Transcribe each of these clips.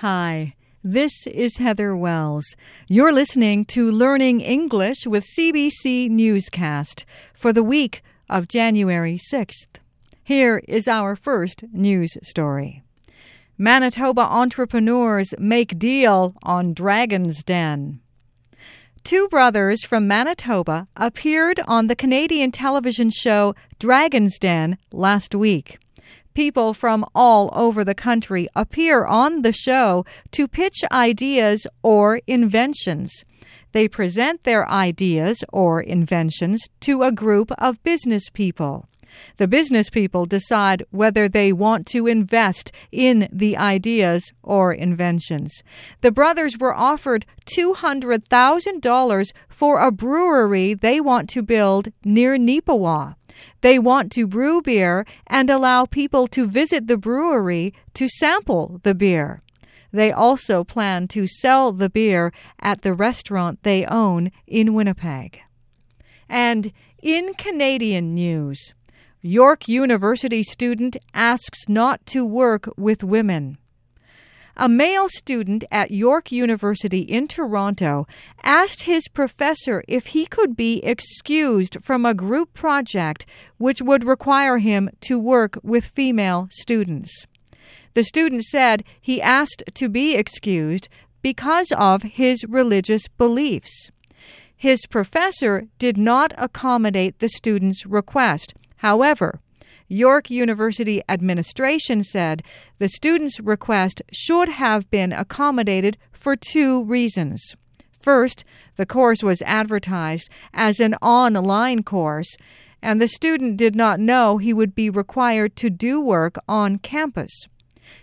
Hi, this is Heather Wells. You're listening to Learning English with CBC Newscast for the week of January 6th. Here is our first news story. Manitoba entrepreneurs make deal on Dragon's Den. Two brothers from Manitoba appeared on the Canadian television show Dragon's Den last week people from all over the country appear on the show to pitch ideas or inventions. They present their ideas or inventions to a group of business people. The business people decide whether they want to invest in the ideas or inventions. The brothers were offered $200,000 for a brewery they want to build near Neepawa. They want to brew beer and allow people to visit the brewery to sample the beer. They also plan to sell the beer at the restaurant they own in Winnipeg. And in Canadian news, York University student asks not to work with women. A male student at York University in Toronto asked his professor if he could be excused from a group project which would require him to work with female students. The student said he asked to be excused because of his religious beliefs. His professor did not accommodate the student's request. However, York University administration said the student's request should have been accommodated for two reasons. First, the course was advertised as an online course, and the student did not know he would be required to do work on campus.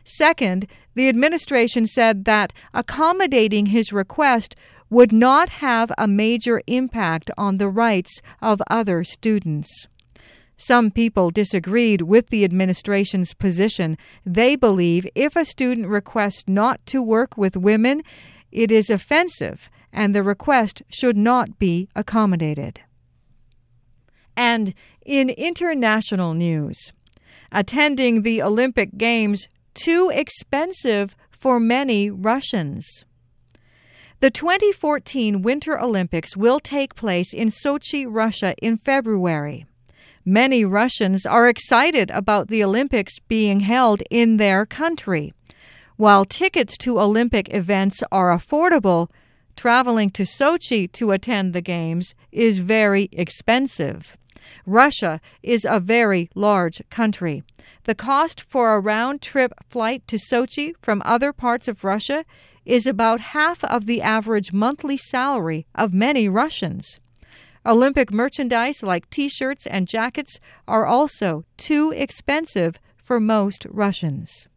Second, the administration said that accommodating his request would not have a major impact on the rights of other students. Some people disagreed with the administration's position. They believe if a student requests not to work with women, it is offensive and the request should not be accommodated. And in international news, attending the Olympic Games too expensive for many Russians. The 2014 Winter Olympics will take place in Sochi, Russia in February. Many Russians are excited about the Olympics being held in their country. While tickets to Olympic events are affordable, traveling to Sochi to attend the Games is very expensive. Russia is a very large country. The cost for a round trip flight to Sochi from other parts of Russia is about half of the average monthly salary of many Russians. Olympic merchandise like t shirts and jackets are also too expensive for most Russians.